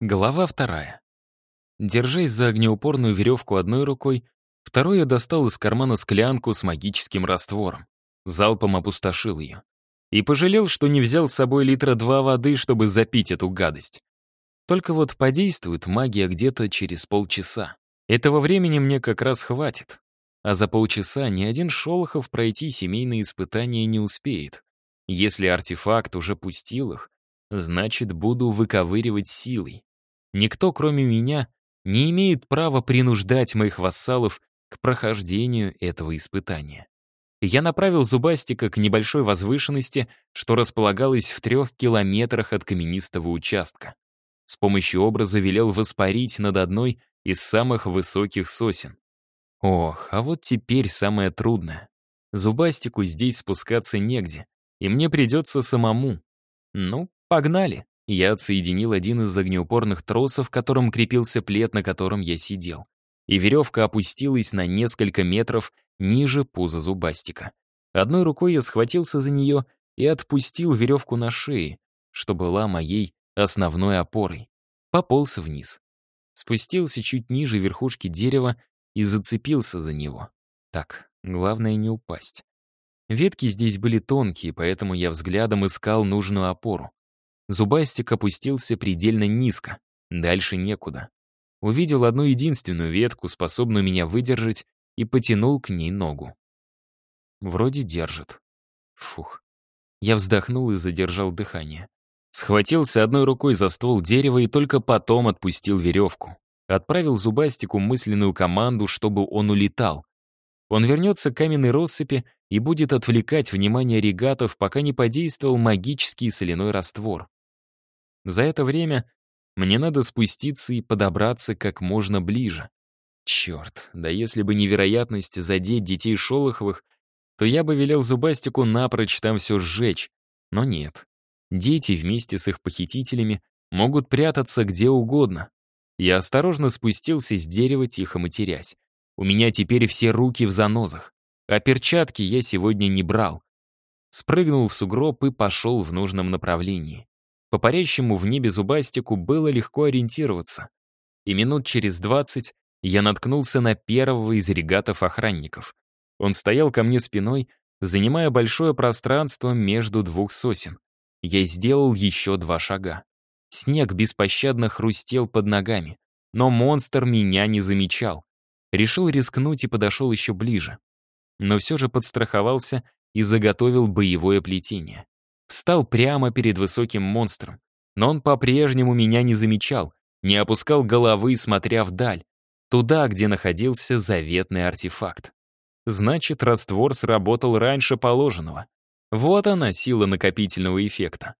Глава вторая. Держась за огнеупорную веревку одной рукой, второй я достал из кармана склянку с магическим раствором. Залпом опустошил ее. И пожалел, что не взял с собой литра два воды, чтобы запить эту гадость. Только вот подействует магия где-то через полчаса. Этого времени мне как раз хватит. А за полчаса ни один Шолохов пройти семейные испытания не успеет. Если артефакт уже пустил их, значит, буду выковыривать силой. Никто, кроме меня, не имеет права принуждать моих вассалов к прохождению этого испытания. Я направил Зубастика к небольшой возвышенности, что располагалась в трех километрах от каменистого участка. С помощью образа велел воспарить над одной из самых высоких сосен. Ох, а вот теперь самое трудное. Зубастику здесь спускаться негде, и мне придется самому. Ну, погнали. Я отсоединил один из огнеупорных тросов, которым крепился плед, на котором я сидел. И веревка опустилась на несколько метров ниже пуза зубастика. Одной рукой я схватился за нее и отпустил веревку на шее, что была моей основной опорой. Пополз вниз. Спустился чуть ниже верхушки дерева и зацепился за него. Так, главное не упасть. Ветки здесь были тонкие, поэтому я взглядом искал нужную опору. Зубастик опустился предельно низко, дальше некуда. Увидел одну единственную ветку, способную меня выдержать, и потянул к ней ногу. Вроде держит. Фух. Я вздохнул и задержал дыхание. Схватился одной рукой за ствол дерева и только потом отпустил веревку. Отправил Зубастику мысленную команду, чтобы он улетал. Он вернется к каменной россыпи и будет отвлекать внимание регатов, пока не подействовал магический соляной раствор. За это время мне надо спуститься и подобраться как можно ближе. Черт, да если бы невероятность задеть детей Шолоховых, то я бы велел Зубастику напрочь там все сжечь. Но нет. Дети вместе с их похитителями могут прятаться где угодно. Я осторожно спустился с дерева, тихо матерясь. У меня теперь все руки в занозах, а перчатки я сегодня не брал. Спрыгнул в сугроб и пошел в нужном направлении. По парящему в небе зубастику было легко ориентироваться. И минут через двадцать я наткнулся на первого из регатов охранников. Он стоял ко мне спиной, занимая большое пространство между двух сосен. Я сделал еще два шага. Снег беспощадно хрустел под ногами, но монстр меня не замечал. Решил рискнуть и подошел еще ближе. Но все же подстраховался и заготовил боевое плетение. Встал прямо перед высоким монстром. Но он по-прежнему меня не замечал, не опускал головы, смотря вдаль, туда, где находился заветный артефакт. Значит, раствор сработал раньше положенного. Вот она, сила накопительного эффекта.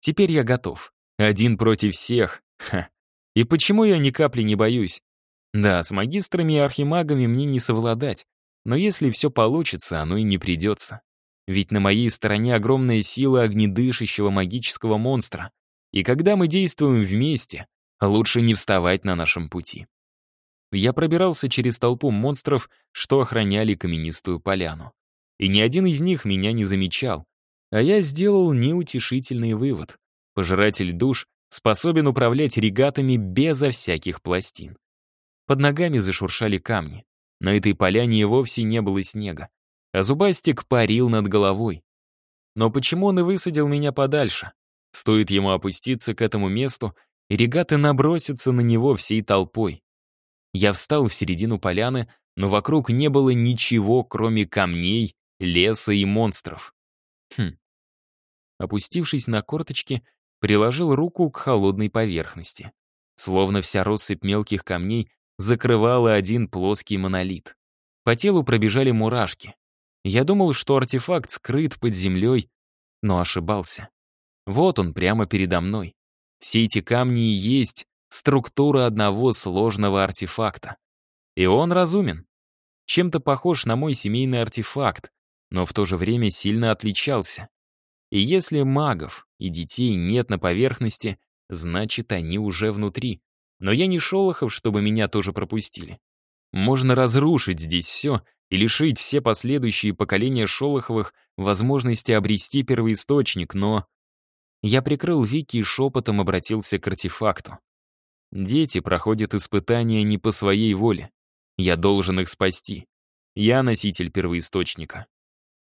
Теперь я готов. Один против всех. Ха. И почему я ни капли не боюсь? Да, с магистрами и архимагами мне не совладать, но если все получится, оно и не придется. Ведь на моей стороне огромная сила огнедышащего магического монстра. И когда мы действуем вместе, лучше не вставать на нашем пути. Я пробирался через толпу монстров, что охраняли каменистую поляну. И ни один из них меня не замечал. А я сделал неутешительный вывод. Пожиратель душ способен управлять регатами безо всяких пластин. Под ногами зашуршали камни. На этой поляне и вовсе не было снега а Зубастик парил над головой. Но почему он и высадил меня подальше? Стоит ему опуститься к этому месту, и регаты набросятся на него всей толпой. Я встал в середину поляны, но вокруг не было ничего, кроме камней, леса и монстров. Хм. Опустившись на корточки, приложил руку к холодной поверхности. Словно вся россыпь мелких камней закрывала один плоский монолит. По телу пробежали мурашки. Я думал, что артефакт скрыт под землей, но ошибался. Вот он прямо передо мной. Все эти камни и есть структура одного сложного артефакта. И он разумен. Чем-то похож на мой семейный артефакт, но в то же время сильно отличался. И если магов и детей нет на поверхности, значит, они уже внутри. Но я не Шолохов, чтобы меня тоже пропустили. Можно разрушить здесь все и лишить все последующие поколения Шолоховых возможности обрести первоисточник, но... Я прикрыл Вики и шепотом обратился к артефакту. Дети проходят испытания не по своей воле. Я должен их спасти. Я носитель первоисточника.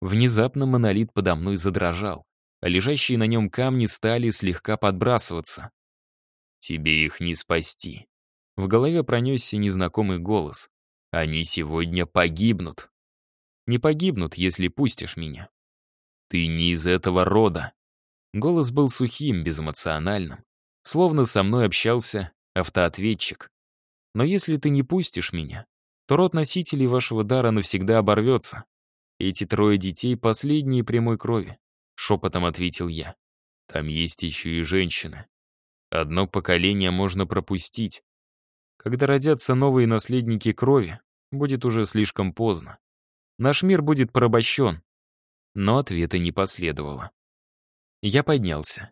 Внезапно монолит подо мной задрожал, а лежащие на нем камни стали слегка подбрасываться. «Тебе их не спасти». В голове пронесся незнакомый голос. «Они сегодня погибнут». «Не погибнут, если пустишь меня». «Ты не из этого рода». Голос был сухим, безэмоциональным. Словно со мной общался автоответчик. «Но если ты не пустишь меня, то род носителей вашего дара навсегда оборвется. Эти трое детей — последние прямой крови», — шепотом ответил я. «Там есть еще и женщины. Одно поколение можно пропустить. Когда родятся новые наследники крови, будет уже слишком поздно. Наш мир будет порабощен. Но ответа не последовало. Я поднялся.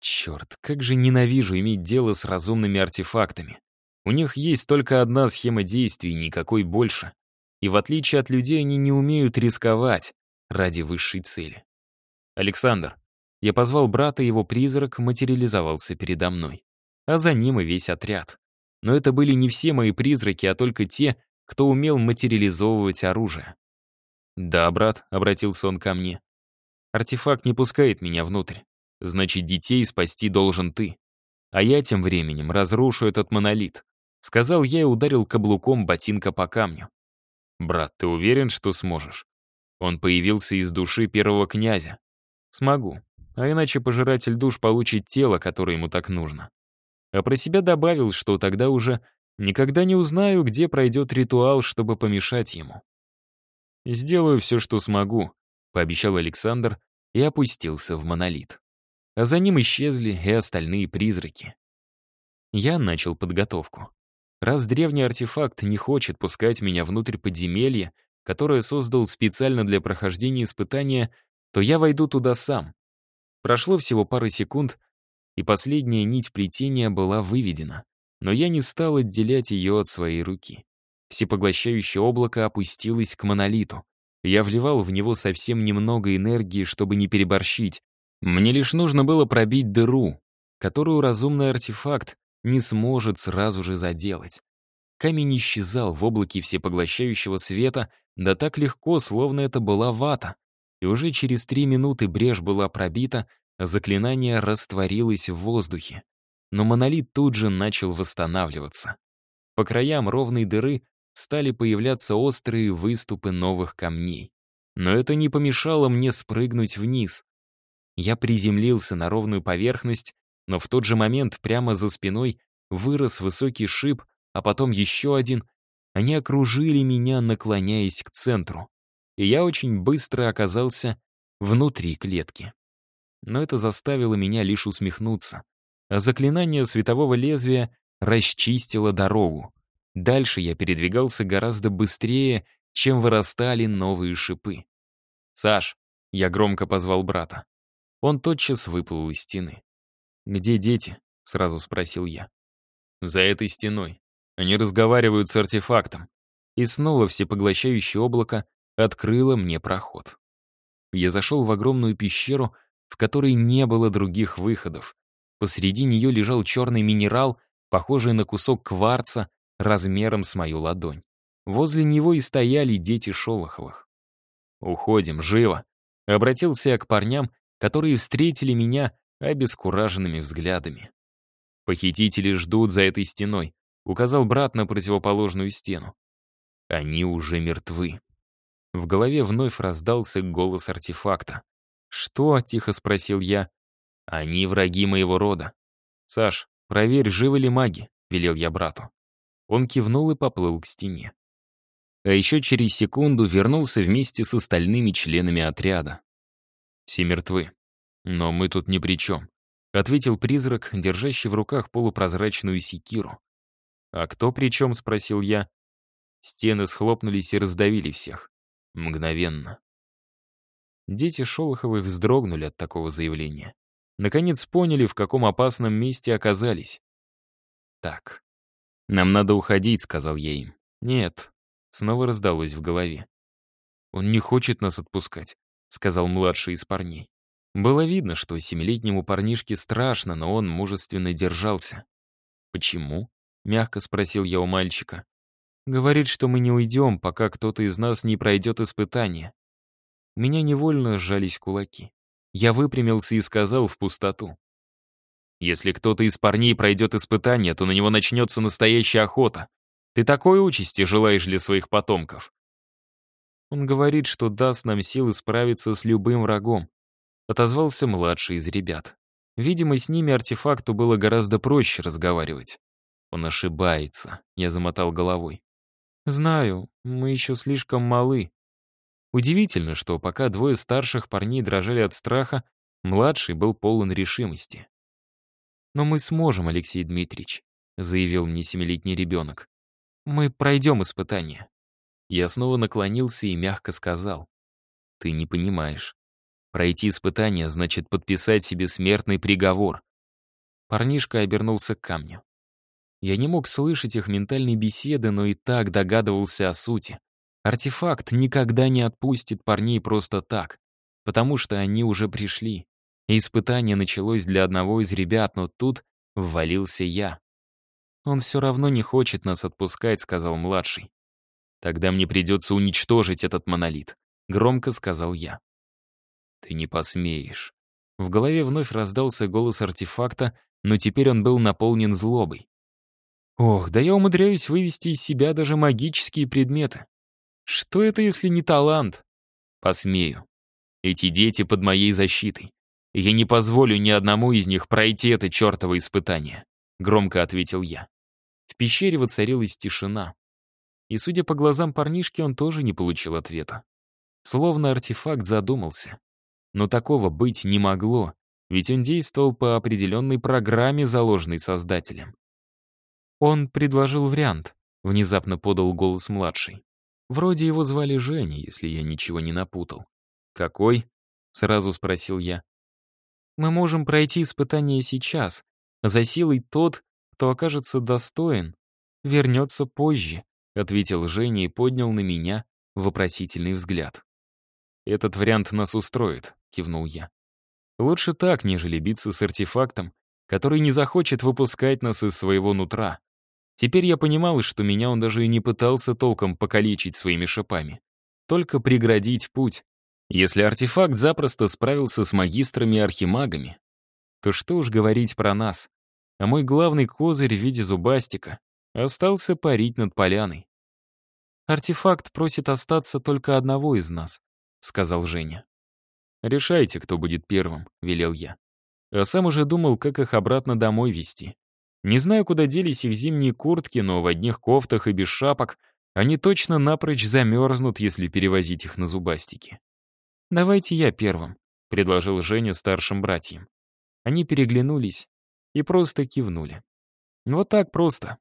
Черт, как же ненавижу иметь дело с разумными артефактами. У них есть только одна схема действий, никакой больше. И в отличие от людей, они не умеют рисковать ради высшей цели. Александр, я позвал брата, его призрак материализовался передо мной. А за ним и весь отряд. Но это были не все мои призраки, а только те, кто умел материализовывать оружие. «Да, брат», — обратился он ко мне. «Артефакт не пускает меня внутрь. Значит, детей спасти должен ты. А я тем временем разрушу этот монолит», — сказал я и ударил каблуком ботинка по камню. «Брат, ты уверен, что сможешь?» Он появился из души первого князя. «Смогу а иначе пожиратель душ получит тело, которое ему так нужно. А про себя добавил, что тогда уже никогда не узнаю, где пройдет ритуал, чтобы помешать ему. «Сделаю все, что смогу», — пообещал Александр и опустился в монолит. А за ним исчезли и остальные призраки. Я начал подготовку. Раз древний артефакт не хочет пускать меня внутрь подземелья, которое создал специально для прохождения испытания, то я войду туда сам. Прошло всего пара секунд, и последняя нить плетения была выведена, но я не стал отделять ее от своей руки. Всепоглощающее облако опустилось к монолиту. Я вливал в него совсем немного энергии, чтобы не переборщить. Мне лишь нужно было пробить дыру, которую разумный артефакт не сможет сразу же заделать. Камень исчезал в облаке всепоглощающего света, да так легко, словно это была вата и уже через три минуты брешь была пробита, заклинание растворилось в воздухе. Но монолит тут же начал восстанавливаться. По краям ровной дыры стали появляться острые выступы новых камней. Но это не помешало мне спрыгнуть вниз. Я приземлился на ровную поверхность, но в тот же момент прямо за спиной вырос высокий шип, а потом еще один. Они окружили меня, наклоняясь к центру и я очень быстро оказался внутри клетки. Но это заставило меня лишь усмехнуться. А заклинание светового лезвия расчистило дорогу. Дальше я передвигался гораздо быстрее, чем вырастали новые шипы. «Саш!» — я громко позвал брата. Он тотчас выплыл из стены. «Где дети?» — сразу спросил я. «За этой стеной. Они разговаривают с артефактом». И снова всепоглощающее облако открыла мне проход. Я зашел в огромную пещеру, в которой не было других выходов. Посреди нее лежал черный минерал, похожий на кусок кварца размером с мою ладонь. Возле него и стояли дети Шолоховых. «Уходим, живо!» — обратился я к парням, которые встретили меня обескураженными взглядами. «Похитители ждут за этой стеной», — указал брат на противоположную стену. «Они уже мертвы». В голове вновь раздался голос артефакта. «Что?» — тихо спросил я. «Они враги моего рода». «Саш, проверь, живы ли маги», — велел я брату. Он кивнул и поплыл к стене. А еще через секунду вернулся вместе с остальными членами отряда. «Все мертвы. Но мы тут ни при чем», — ответил призрак, держащий в руках полупрозрачную секиру. «А кто при чем?» — спросил я. Стены схлопнулись и раздавили всех. Мгновенно. Дети Шолоховых вздрогнули от такого заявления. Наконец поняли, в каком опасном месте оказались. «Так, нам надо уходить», — сказал я им. «Нет», — снова раздалось в голове. «Он не хочет нас отпускать», — сказал младший из парней. Было видно, что семилетнему парнишке страшно, но он мужественно держался. «Почему?» — мягко спросил я у мальчика. «Говорит, что мы не уйдем, пока кто-то из нас не пройдет испытание». Меня невольно сжались кулаки. Я выпрямился и сказал в пустоту. «Если кто-то из парней пройдет испытание, то на него начнется настоящая охота. Ты такой участи желаешь для своих потомков?» Он говорит, что даст нам силы справиться с любым врагом. Отозвался младший из ребят. Видимо, с ними артефакту было гораздо проще разговаривать. Он ошибается, я замотал головой. Знаю, мы еще слишком малы. Удивительно, что пока двое старших парней дрожали от страха, младший был полон решимости. «Но мы сможем, Алексей Дмитриевич», — заявил мне семилетний ребенок. «Мы пройдем испытание». Я снова наклонился и мягко сказал. «Ты не понимаешь. Пройти испытание значит подписать себе смертный приговор». Парнишка обернулся к камню. Я не мог слышать их ментальной беседы, но и так догадывался о сути. Артефакт никогда не отпустит парней просто так, потому что они уже пришли. Испытание началось для одного из ребят, но тут ввалился я. «Он все равно не хочет нас отпускать», — сказал младший. «Тогда мне придется уничтожить этот монолит», — громко сказал я. «Ты не посмеешь». В голове вновь раздался голос артефакта, но теперь он был наполнен злобой. Ох, да я умудряюсь вывести из себя даже магические предметы. Что это, если не талант? Посмею. Эти дети под моей защитой. Я не позволю ни одному из них пройти это чертово испытание», — громко ответил я. В пещере воцарилась тишина. И, судя по глазам парнишки, он тоже не получил ответа. Словно артефакт задумался. Но такого быть не могло, ведь он действовал по определенной программе, заложенной создателем. Он предложил вариант, внезапно подал голос младший. Вроде его звали Женя, если я ничего не напутал. «Какой?» — сразу спросил я. «Мы можем пройти испытание сейчас. За силой тот, кто окажется достоин, вернется позже», — ответил Женя и поднял на меня вопросительный взгляд. «Этот вариант нас устроит», — кивнул я. «Лучше так, нежели биться с артефактом, который не захочет выпускать нас из своего нутра. Теперь я понимал, что меня он даже и не пытался толком покалечить своими шипами. Только преградить путь. Если артефакт запросто справился с магистрами и архимагами, то что уж говорить про нас. А мой главный козырь в виде зубастика остался парить над поляной. «Артефакт просит остаться только одного из нас», — сказал Женя. «Решайте, кто будет первым», — велел я. А сам уже думал, как их обратно домой вести. Не знаю, куда делись их зимние куртки, но в одних кофтах и без шапок они точно напрочь замерзнут, если перевозить их на зубастики. «Давайте я первым», — предложил Женя старшим братьям. Они переглянулись и просто кивнули. Вот так просто.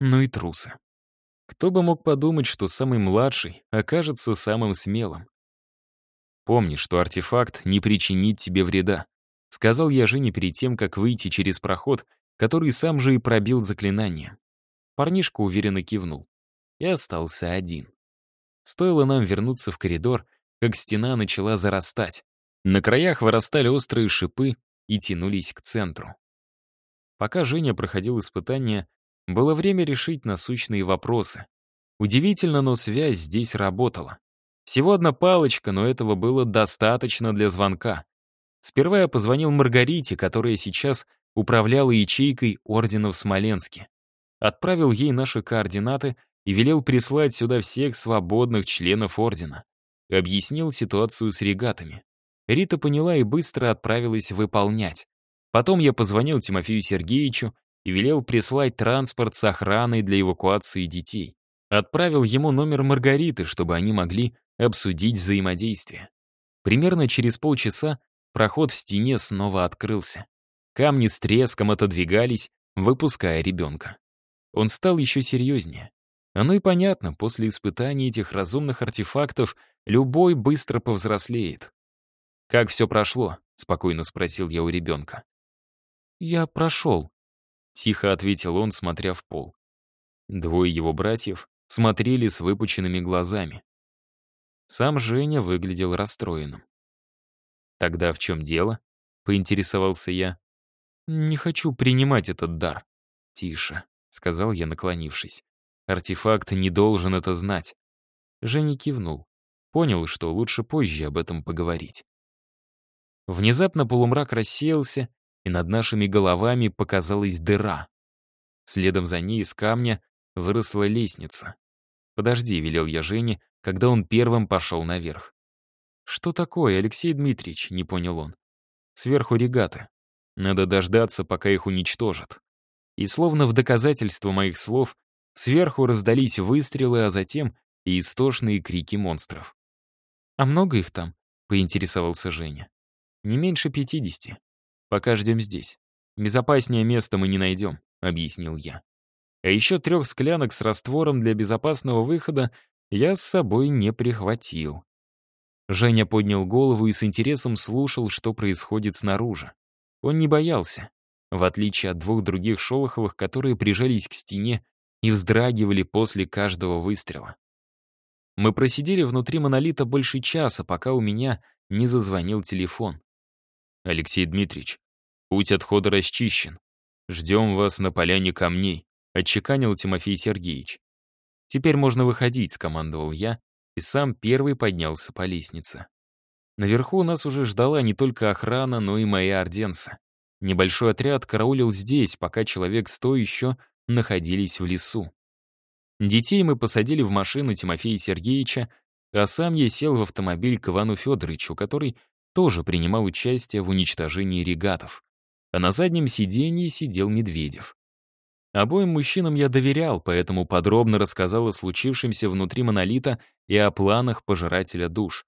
Ну и трусы. Кто бы мог подумать, что самый младший окажется самым смелым. Помни, что артефакт не причинит тебе вреда. Сказал я Жене перед тем, как выйти через проход, который сам же и пробил заклинание. Парнишка уверенно кивнул. И остался один. Стоило нам вернуться в коридор, как стена начала зарастать. На краях вырастали острые шипы и тянулись к центру. Пока Женя проходил испытание, было время решить насущные вопросы. Удивительно, но связь здесь работала. Всего одна палочка, но этого было достаточно для звонка. Сперва я позвонил Маргарите, которая сейчас управляла ячейкой ордена в Смоленске. Отправил ей наши координаты и велел прислать сюда всех свободных членов ордена. Объяснил ситуацию с регатами. Рита поняла и быстро отправилась выполнять. Потом я позвонил Тимофею Сергеевичу и велел прислать транспорт с охраной для эвакуации детей. Отправил ему номер Маргариты, чтобы они могли обсудить взаимодействие. Примерно через полчаса проход в стене снова открылся. Камни с треском отодвигались, выпуская ребенка. Он стал еще серьезнее. Оно и понятно, после испытаний этих разумных артефактов любой быстро повзрослеет. «Как все прошло?» — спокойно спросил я у ребенка. «Я прошел», — тихо ответил он, смотря в пол. Двое его братьев смотрели с выпученными глазами. Сам Женя выглядел расстроенным. «Тогда в чем дело?» — поинтересовался я. «Не хочу принимать этот дар». «Тише», — сказал я, наклонившись. «Артефакт не должен это знать». Женя кивнул. Понял, что лучше позже об этом поговорить. Внезапно полумрак рассеялся, и над нашими головами показалась дыра. Следом за ней из камня выросла лестница. «Подожди», — велел я Жене, когда он первым пошел наверх. «Что такое, Алексей Дмитриевич?» — не понял он. «Сверху регаты. Надо дождаться, пока их уничтожат». И словно в доказательство моих слов, сверху раздались выстрелы, а затем и истошные крики монстров. «А много их там?» — поинтересовался Женя. «Не меньше пятидесяти. Пока ждем здесь. Безопаснее места мы не найдем», — объяснил я. А еще трех склянок с раствором для безопасного выхода я с собой не прихватил. Женя поднял голову и с интересом слушал, что происходит снаружи. Он не боялся, в отличие от двух других Шолоховых, которые прижались к стене и вздрагивали после каждого выстрела. Мы просидели внутри монолита больше часа, пока у меня не зазвонил телефон. «Алексей Дмитриевич, путь отхода расчищен. Ждем вас на поляне камней», — отчеканил Тимофей Сергеевич. «Теперь можно выходить», — скомандовал я, и сам первый поднялся по лестнице. Наверху нас уже ждала не только охрана, но и мои орденцы. Небольшой отряд караулил здесь, пока человек сто еще находились в лесу. Детей мы посадили в машину Тимофея Сергеевича, а сам я сел в автомобиль к Ивану Федоровичу, который тоже принимал участие в уничтожении регатов. А на заднем сиденье сидел Медведев. Обоим мужчинам я доверял, поэтому подробно рассказал о случившемся внутри монолита и о планах пожирателя душ.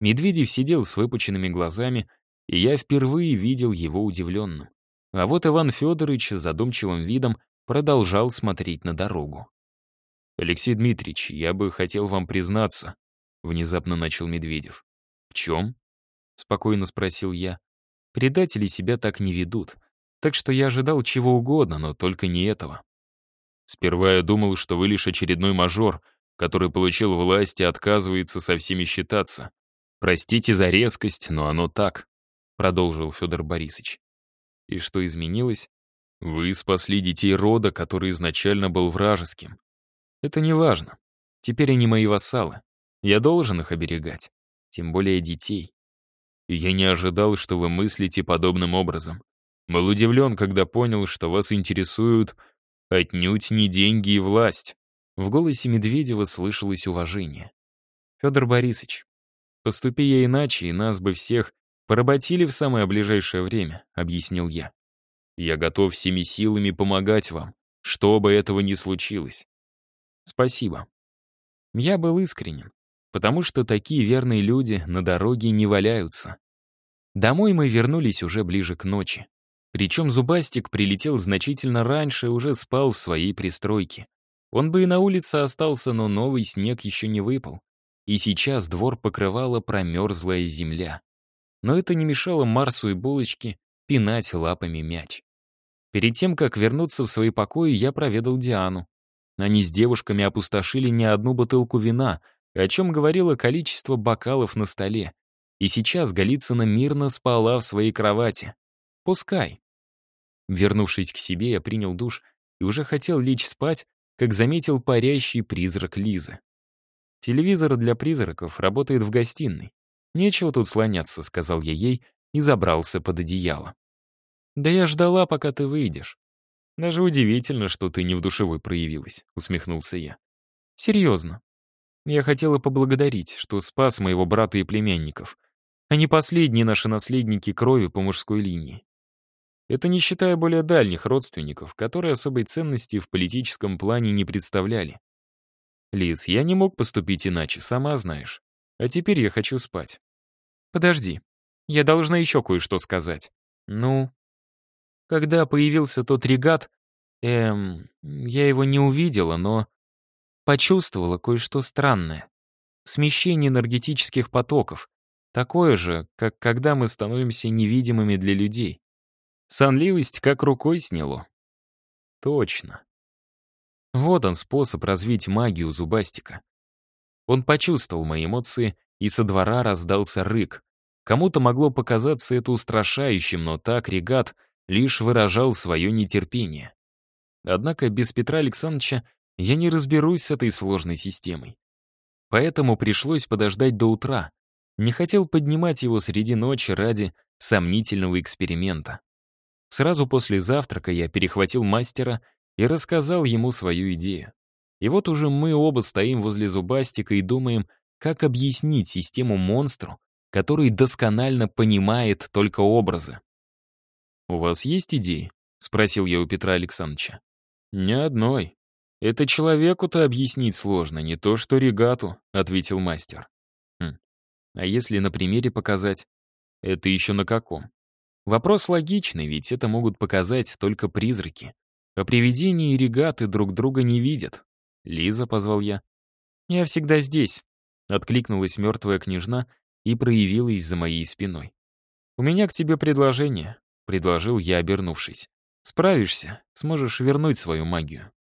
Медведев сидел с выпученными глазами, и я впервые видел его удивленным. А вот Иван Федорович с задумчивым видом продолжал смотреть на дорогу. «Алексей Дмитриевич, я бы хотел вам признаться», — внезапно начал Медведев. «В чем?» — спокойно спросил я. «Предатели себя так не ведут, так что я ожидал чего угодно, но только не этого. Сперва я думал, что вы лишь очередной мажор, который получил власть и отказывается со всеми считаться. Простите за резкость, но оно так продолжил Федор Борисович. И что изменилось? Вы спасли детей рода, который изначально был вражеским. Это не важно. Теперь они мои вассалы. Я должен их оберегать. Тем более детей. Я не ожидал, что вы мыслите подобным образом. Был удивлен, когда понял, что вас интересуют отнюдь не деньги и власть. В голосе Медведева слышалось уважение. Федор Борисович, поступи я иначе, и нас бы всех «Поработили в самое ближайшее время», — объяснил я. «Я готов всеми силами помогать вам, что бы этого ни случилось». «Спасибо». Я был искренен, потому что такие верные люди на дороге не валяются. Домой мы вернулись уже ближе к ночи. Причем Зубастик прилетел значительно раньше и уже спал в своей пристройке. Он бы и на улице остался, но новый снег еще не выпал. И сейчас двор покрывала промерзлая земля но это не мешало Марсу и Булочке пинать лапами мяч. Перед тем, как вернуться в свои покои, я проведал Диану. Они с девушками опустошили не одну бутылку вина, о чем говорило количество бокалов на столе. И сейчас Голицына мирно спала в своей кровати. Пускай. Вернувшись к себе, я принял душ и уже хотел лечь спать, как заметил парящий призрак Лизы. Телевизор для призраков работает в гостиной. «Нечего тут слоняться», — сказал я ей и забрался под одеяло. «Да я ждала, пока ты выйдешь. Даже удивительно, что ты не в душевой проявилась», — усмехнулся я. «Серьезно. Я хотела поблагодарить, что спас моего брата и племянников. Они последние наши наследники крови по мужской линии. Это не считая более дальних родственников, которые особой ценности в политическом плане не представляли. Лиз, я не мог поступить иначе, сама знаешь. А теперь я хочу спать. Подожди, я должна еще кое-что сказать. Ну, когда появился тот регат, эм, я его не увидела, но почувствовала кое-что странное. Смещение энергетических потоков. Такое же, как когда мы становимся невидимыми для людей. Сонливость как рукой сняло. Точно. Вот он способ развить магию зубастика. Он почувствовал мои эмоции, и со двора раздался рык. Кому-то могло показаться это устрашающим, но так регат лишь выражал свое нетерпение. Однако без Петра Александровича я не разберусь с этой сложной системой. Поэтому пришлось подождать до утра. Не хотел поднимать его среди ночи ради сомнительного эксперимента. Сразу после завтрака я перехватил мастера и рассказал ему свою идею. И вот уже мы оба стоим возле зубастика и думаем, как объяснить систему монстру, который досконально понимает только образы. «У вас есть идеи?» — спросил я у Петра Александровича. «Ни одной. Это человеку-то объяснить сложно, не то что регату», — ответил мастер. «Хм. А если на примере показать? Это еще на каком? Вопрос логичный, ведь это могут показать только призраки. А привидения и регаты друг друга не видят. «Лиза», — позвал я. «Я всегда здесь», — откликнулась мертвая княжна и проявилась за моей спиной. «У меня к тебе предложение», — предложил я, обернувшись. «Справишься, сможешь вернуть свою магию».